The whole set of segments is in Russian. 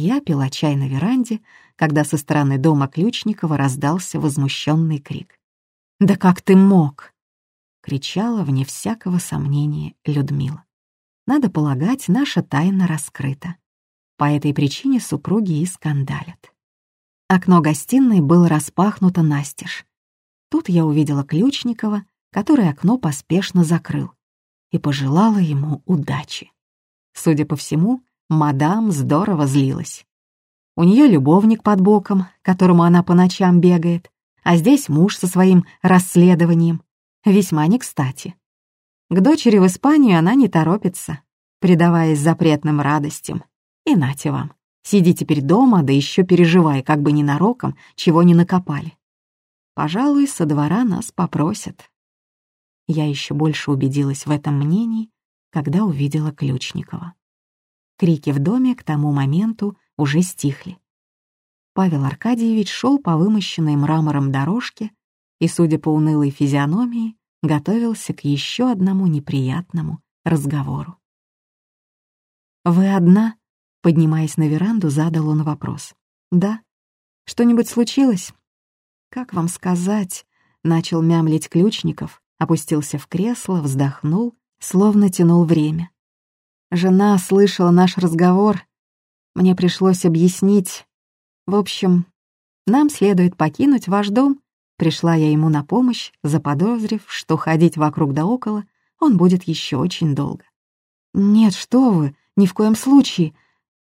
Я пила чай на веранде, когда со стороны дома Ключникова раздался возмущенный крик. «Да как ты мог?» — кричала, вне всякого сомнения, Людмила. Надо полагать, наша тайна раскрыта. По этой причине супруги и скандалят. Окно гостиной было распахнуто настежь. Тут я увидела Ключникова, который окно поспешно закрыл, и пожелала ему удачи. Судя по всему, мадам здорово злилась. У нее любовник под боком, которому она по ночам бегает, а здесь муж со своим расследованием. Весьма не кстати. К дочери в Испанию она не торопится, предаваясь запретным радостям, и нате вам. Сиди теперь дома, да еще переживай, как бы ненароком, чего не накопали. Пожалуй, со двора нас попросят. Я еще больше убедилась в этом мнении, когда увидела Ключникова. Крики в доме к тому моменту уже стихли. Павел Аркадьевич шел по вымощенной мрамором дорожке и, судя по унылой физиономии, готовился к еще одному неприятному разговору. «Вы одна?» — поднимаясь на веранду, задал он вопрос. «Да. Что-нибудь случилось?» «Как вам сказать?» — начал мямлить Ключников, опустился в кресло, вздохнул, словно тянул время. Жена слышала наш разговор. Мне пришлось объяснить. В общем, нам следует покинуть ваш дом. Пришла я ему на помощь, заподозрив, что ходить вокруг да около он будет еще очень долго. «Нет, что вы!» Ни в коем случае.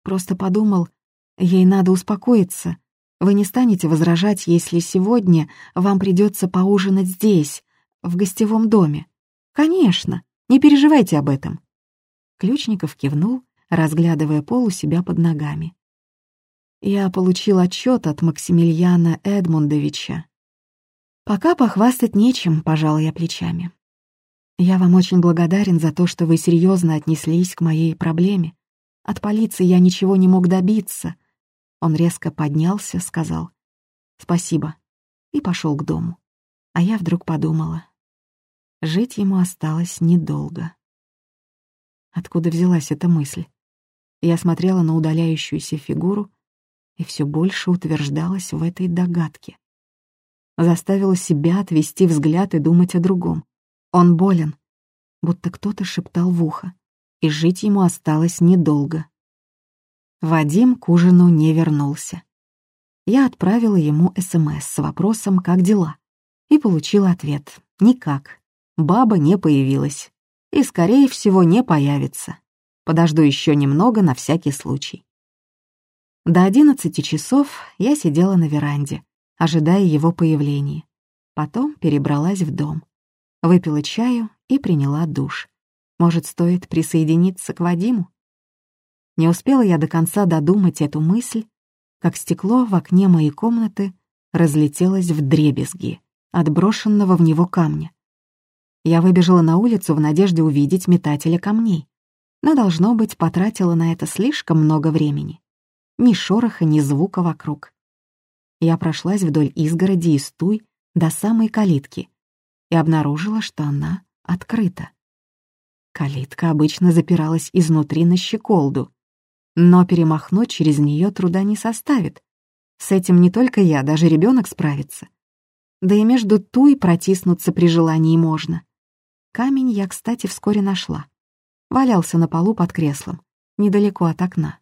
Просто подумал, ей надо успокоиться. Вы не станете возражать, если сегодня вам придется поужинать здесь, в гостевом доме. Конечно, не переживайте об этом. Ключников кивнул, разглядывая пол у себя под ногами. Я получил отчет от Максимилиана Эдмундовича. Пока похвастать нечем, пожал я плечами. Я вам очень благодарен за то, что вы серьезно отнеслись к моей проблеме. От полиции я ничего не мог добиться. Он резко поднялся, сказал «Спасибо» и пошел к дому. А я вдруг подумала. Жить ему осталось недолго. Откуда взялась эта мысль? Я смотрела на удаляющуюся фигуру и все больше утверждалась в этой догадке. Заставила себя отвести взгляд и думать о другом. Он болен, будто кто-то шептал в ухо, и жить ему осталось недолго. Вадим к ужину не вернулся. Я отправила ему СМС с вопросом «Как дела?» и получила ответ «Никак. Баба не появилась. И, скорее всего, не появится. Подожду еще немного на всякий случай». До одиннадцати часов я сидела на веранде, ожидая его появления. Потом перебралась в дом выпила чаю и приняла душ. Может, стоит присоединиться к Вадиму? Не успела я до конца додумать эту мысль, как стекло в окне моей комнаты разлетелось в дребезги от брошенного в него камня. Я выбежала на улицу в надежде увидеть метателя камней, но, должно быть, потратила на это слишком много времени. Ни шороха, ни звука вокруг. Я прошлась вдоль изгороди и стуй до самой калитки и обнаружила, что она открыта. Калитка обычно запиралась изнутри на щеколду, но перемахнуть через нее труда не составит. С этим не только я, даже ребенок справится. Да и между туй протиснуться при желании можно. Камень я, кстати, вскоре нашла. Валялся на полу под креслом, недалеко от окна.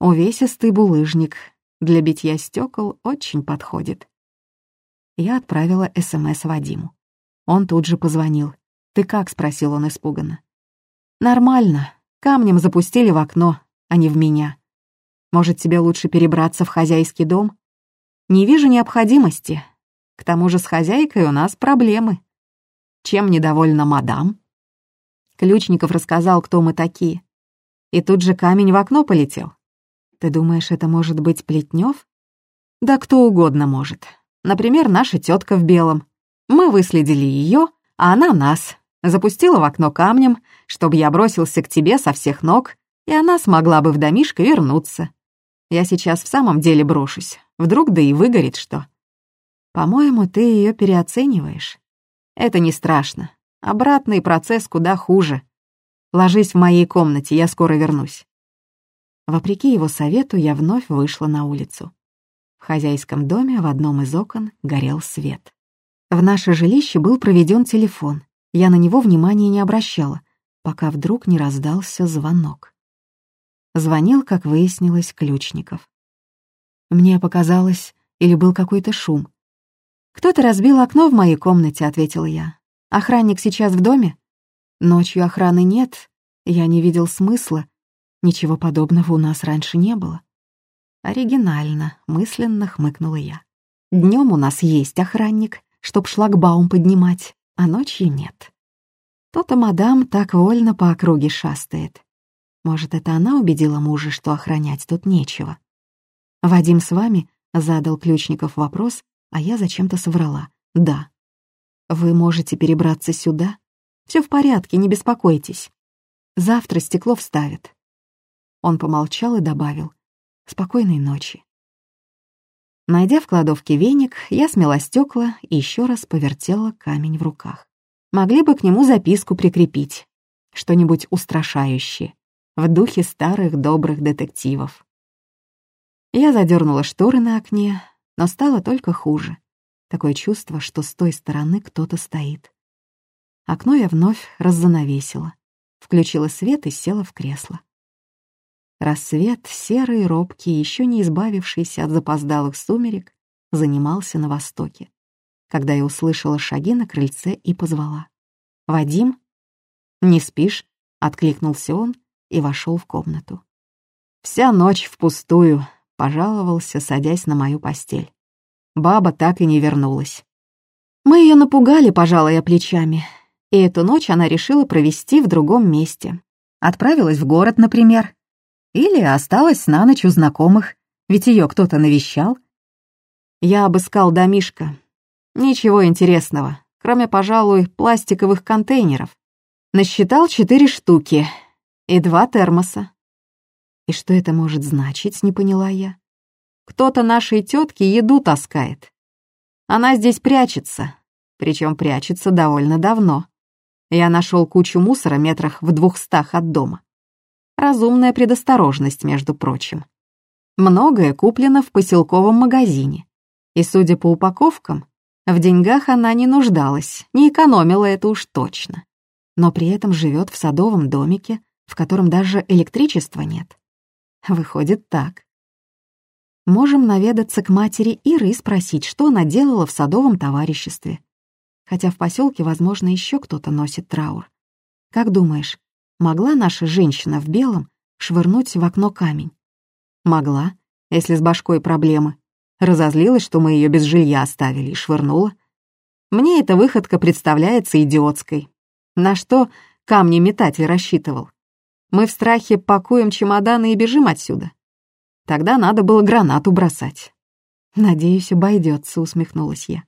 Увесистый булыжник для битья стекол очень подходит. Я отправила СМС Вадиму. Он тут же позвонил. «Ты как?» — спросил он испуганно. «Нормально. Камнем запустили в окно, а не в меня. Может, тебе лучше перебраться в хозяйский дом? Не вижу необходимости. К тому же с хозяйкой у нас проблемы. Чем недовольна мадам?» Ключников рассказал, кто мы такие. И тут же камень в окно полетел. Ты думаешь, это может быть Плетнев? Да кто угодно может. Например, наша тетка в белом. Мы выследили ее, а она нас. Запустила в окно камнем, чтобы я бросился к тебе со всех ног, и она смогла бы в домишко вернуться. Я сейчас в самом деле брошусь. Вдруг да и выгорит что. По-моему, ты ее переоцениваешь. Это не страшно. Обратный процесс куда хуже. Ложись в моей комнате, я скоро вернусь. Вопреки его совету, я вновь вышла на улицу. В хозяйском доме в одном из окон горел свет. В наше жилище был проведен телефон. Я на него внимания не обращала, пока вдруг не раздался звонок. Звонил, как выяснилось, Ключников. Мне показалось, или был какой-то шум. «Кто-то разбил окно в моей комнате», — ответила я. «Охранник сейчас в доме?» «Ночью охраны нет, я не видел смысла. Ничего подобного у нас раньше не было». «Оригинально», — мысленно хмыкнула я. Днем у нас есть охранник, чтоб шлагбаум поднимать, а ночью нет. То-то мадам так вольно по округе шастает. Может, это она убедила мужа, что охранять тут нечего? «Вадим с вами?» — задал Ключников вопрос, а я зачем-то соврала. «Да». «Вы можете перебраться сюда?» Все в порядке, не беспокойтесь. Завтра стекло вставят». Он помолчал и добавил. «Спокойной ночи». Найдя в кладовке веник, я смела стекла и еще раз повертела камень в руках. Могли бы к нему записку прикрепить. Что-нибудь устрашающее, в духе старых добрых детективов. Я задернула шторы на окне, но стало только хуже. Такое чувство, что с той стороны кто-то стоит. Окно я вновь раззанавесила, включила свет и села в кресло. Рассвет, серый робкий, еще не избавившийся от запоздалых сумерек, занимался на востоке, когда я услышала шаги на крыльце и позвала. «Вадим?» «Не спишь?» — откликнулся он и вошел в комнату. «Вся ночь впустую», — пожаловался, садясь на мою постель. Баба так и не вернулась. Мы ее напугали, пожалуй, плечами, и эту ночь она решила провести в другом месте. Отправилась в город, например, или осталась на ночь у знакомых, ведь ее кто-то навещал. Я обыскал домишко. Ничего интересного, кроме, пожалуй, пластиковых контейнеров. Насчитал четыре штуки и два термоса. И что это может значить, не поняла я. Кто-то нашей тетке еду таскает. Она здесь прячется, причем прячется довольно давно. Я нашел кучу мусора метрах в двухстах от дома. Разумная предосторожность, между прочим. Многое куплено в поселковом магазине. И, судя по упаковкам, в деньгах она не нуждалась, не экономила это уж точно. Но при этом живет в садовом домике, в котором даже электричества нет. Выходит так. Можем наведаться к матери Иры и спросить, что она делала в садовом товариществе. Хотя в поселке, возможно, еще кто-то носит траур. Как думаешь, Могла наша женщина в белом швырнуть в окно камень? Могла, если с башкой проблемы. Разозлилась, что мы ее без жилья оставили, и швырнула. Мне эта выходка представляется идиотской. На что камни метатель рассчитывал? Мы в страхе пакуем чемоданы и бежим отсюда. Тогда надо было гранату бросать. «Надеюсь, обойдется», — усмехнулась я.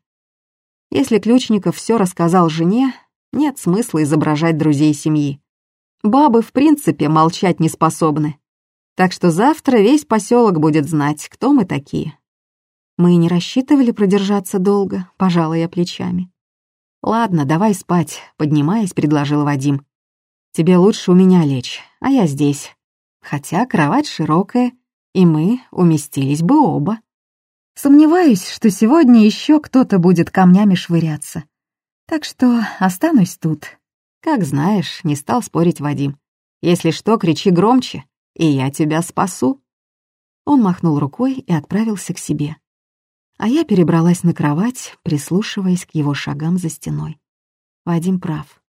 Если Ключников все рассказал жене, нет смысла изображать друзей семьи. Бабы в принципе молчать не способны. Так что завтра весь поселок будет знать, кто мы такие. Мы не рассчитывали продержаться долго, пожала я плечами. «Ладно, давай спать», — поднимаясь, предложил Вадим. «Тебе лучше у меня лечь, а я здесь. Хотя кровать широкая, и мы уместились бы оба. Сомневаюсь, что сегодня еще кто-то будет камнями швыряться. Так что останусь тут, «Как знаешь», — не стал спорить Вадим. «Если что, кричи громче, и я тебя спасу». Он махнул рукой и отправился к себе. А я перебралась на кровать, прислушиваясь к его шагам за стеной. Вадим прав.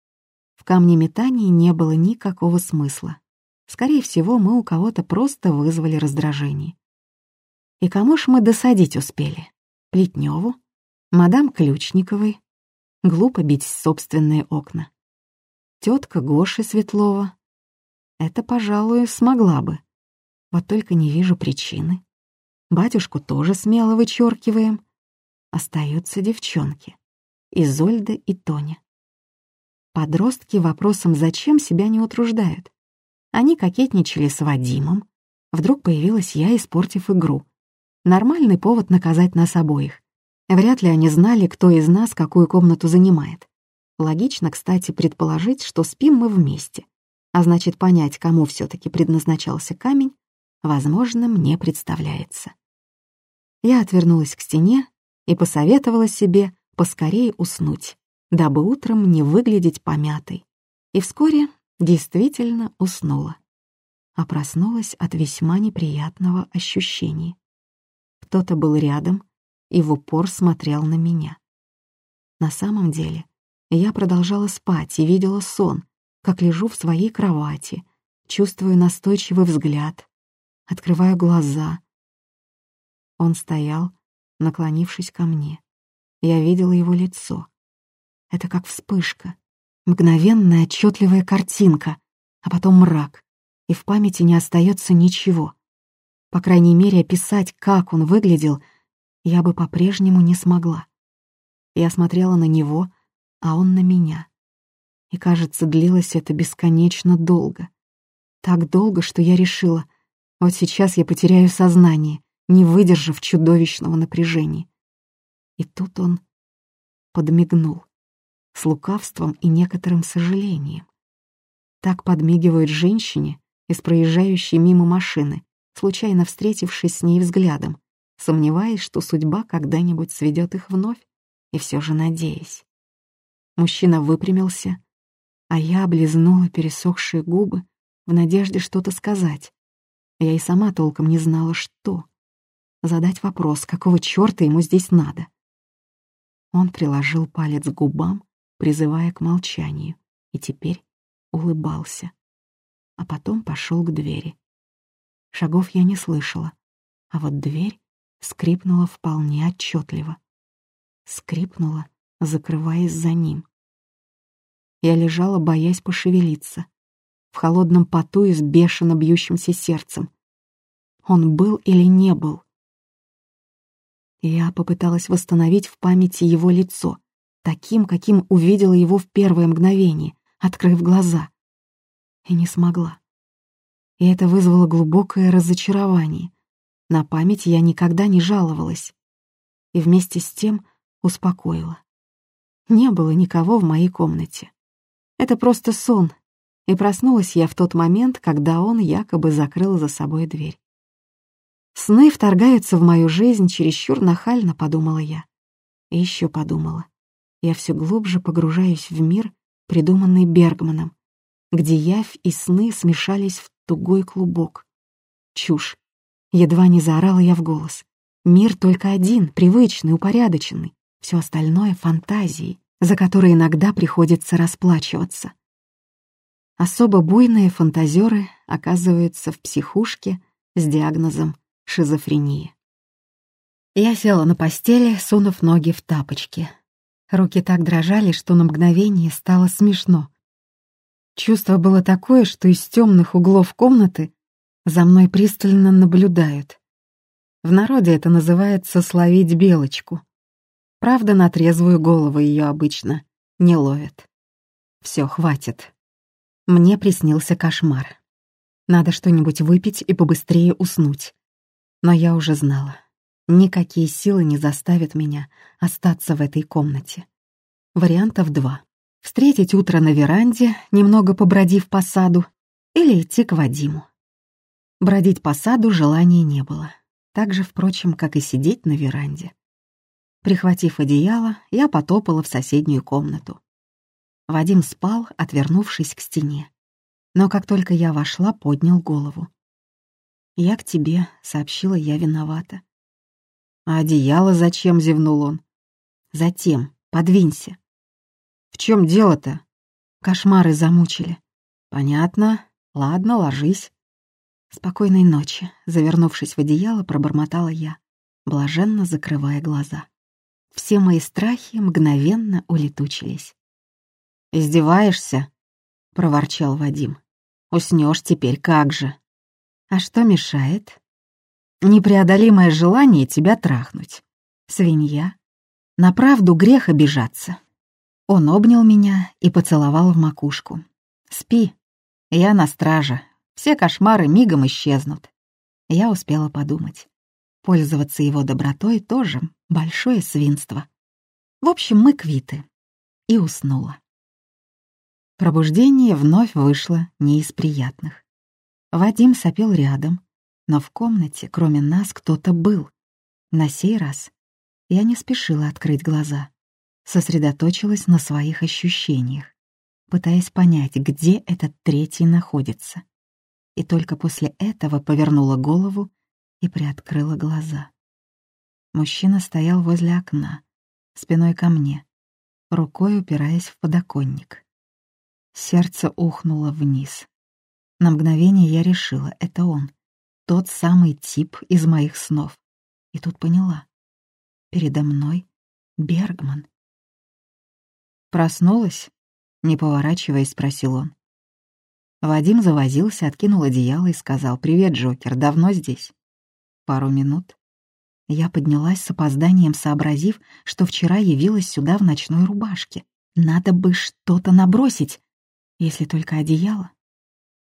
В камне метании не было никакого смысла. Скорее всего, мы у кого-то просто вызвали раздражение. И кому ж мы досадить успели? Плетневу? Мадам Ключниковой? Глупо бить собственные окна тетка Гоши Светлова. Это, пожалуй, смогла бы. Вот только не вижу причины. Батюшку тоже смело вычеркиваем. Остаются девчонки. Изольда и Тоня. Подростки вопросом «зачем» себя не утруждают. Они кокетничали с Вадимом. Вдруг появилась я, испортив игру. Нормальный повод наказать нас обоих. Вряд ли они знали, кто из нас какую комнату занимает. Логично, кстати, предположить, что спим мы вместе. А значит, понять, кому все таки предназначался камень, возможным не представляется. Я отвернулась к стене и посоветовала себе поскорее уснуть, дабы утром не выглядеть помятой. И вскоре действительно уснула. А проснулась от весьма неприятного ощущения. Кто-то был рядом и в упор смотрел на меня. На самом деле, я продолжала спать и видела сон, как лежу в своей кровати, чувствую настойчивый взгляд, открываю глаза. Он стоял, наклонившись ко мне. Я видела его лицо. Это как вспышка, мгновенная отчетливая картинка, а потом мрак, и в памяти не остается ничего. По крайней мере, описать, как он выглядел, я бы по-прежнему не смогла. Я смотрела на него, а он на меня. И, кажется, длилось это бесконечно долго. Так долго, что я решила, вот сейчас я потеряю сознание, не выдержав чудовищного напряжения. И тут он подмигнул с лукавством и некоторым сожалением. Так подмигивают женщине из проезжающей мимо машины, случайно встретившись с ней взглядом, сомневаясь, что судьба когда-нибудь сведет их вновь, и все же надеясь. Мужчина выпрямился, а я облизнула пересохшие губы в надежде что-то сказать. Я и сама толком не знала, что. Задать вопрос, какого чёрта ему здесь надо. Он приложил палец к губам, призывая к молчанию, и теперь улыбался. А потом пошел к двери. Шагов я не слышала, а вот дверь скрипнула вполне отчетливо. Скрипнула, закрываясь за ним. Я лежала, боясь пошевелиться, в холодном поту и с бешено бьющимся сердцем. Он был или не был? Я попыталась восстановить в памяти его лицо, таким, каким увидела его в первое мгновение, открыв глаза. И не смогла. И это вызвало глубокое разочарование. На память я никогда не жаловалась. И вместе с тем успокоила. Не было никого в моей комнате. Это просто сон, и проснулась я в тот момент, когда он якобы закрыл за собой дверь. Сны вторгаются в мою жизнь чересчур нахально, подумала я. И еще подумала. Я все глубже погружаюсь в мир, придуманный Бергманом, где явь и сны смешались в тугой клубок. Чушь. Едва не заорала я в голос. Мир только один, привычный, упорядоченный. Все остальное — фантазии, за которые иногда приходится расплачиваться. Особо буйные фантазеры оказываются в психушке с диагнозом шизофрения. Я села на постели, сунув ноги в тапочки. Руки так дрожали, что на мгновение стало смешно. Чувство было такое, что из темных углов комнаты за мной пристально наблюдают. В народе это называется «словить белочку». Правда, на трезвую голову ее обычно не ловят. Все, хватит. Мне приснился кошмар. Надо что-нибудь выпить и побыстрее уснуть. Но я уже знала. Никакие силы не заставят меня остаться в этой комнате. Вариантов два. Встретить утро на веранде, немного побродив по саду, или идти к Вадиму. Бродить по саду желания не было. Так же, впрочем, как и сидеть на веранде. Прихватив одеяло, я потопала в соседнюю комнату. Вадим спал, отвернувшись к стене. Но как только я вошла, поднял голову. «Я к тебе», — сообщила я виновата. «А одеяло зачем?» — зевнул он. «Затем. Подвинься». «В чем дело-то?» «Кошмары замучили». «Понятно. Ладно, ложись». «Спокойной ночи», — завернувшись в одеяло, пробормотала я, блаженно закрывая глаза. Все мои страхи мгновенно улетучились. «Издеваешься?» — проворчал Вадим. «Уснешь теперь как же?» А что мешает? Непреодолимое желание тебя трахнуть. Свинья. На правду грех обижаться. Он обнял меня и поцеловал в макушку. «Спи. Я на страже. Все кошмары мигом исчезнут». Я успела подумать. Пользоваться его добротой тоже большое свинство. В общем, мы квиты. И уснула. Пробуждение вновь вышло не из приятных. Вадим сопел рядом, Но в комнате, кроме нас, кто-то был. На сей раз я не спешила открыть глаза, сосредоточилась на своих ощущениях, пытаясь понять, где этот третий находится. И только после этого повернула голову и приоткрыла глаза. Мужчина стоял возле окна, спиной ко мне, рукой упираясь в подоконник. Сердце ухнуло вниз. На мгновение я решила, это он, тот самый тип из моих снов. И тут поняла. Передо мной Бергман. «Проснулась?» — не поворачиваясь, спросил он. Вадим завозился, откинул одеяло и сказал «Привет, Джокер, давно здесь?» «Пару минут». Я поднялась с опозданием, сообразив, что вчера явилась сюда в ночной рубашке. Надо бы что-то набросить, если только одеяло.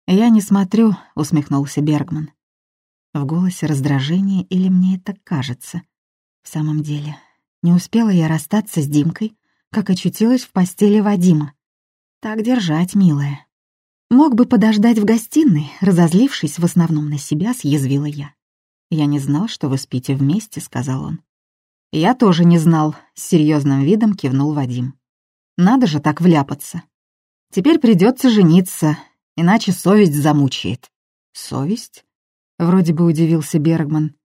«Я не смотрю», — усмехнулся Бергман. В голосе раздражение или мне это кажется? В самом деле, не успела я расстаться с Димкой, как очутилась в постели Вадима. Так держать, милая. Мог бы подождать в гостиной, разозлившись в основном на себя, съязвила я. «Я не знал, что вы спите вместе», — сказал он. «Я тоже не знал», — с серьезным видом кивнул Вадим. «Надо же так вляпаться. Теперь придется жениться, иначе совесть замучает». «Совесть?» — вроде бы удивился Бергман.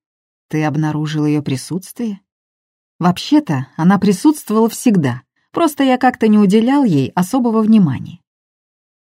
«Ты обнаружил ее присутствие?» «Вообще-то она присутствовала всегда, просто я как-то не уделял ей особого внимания.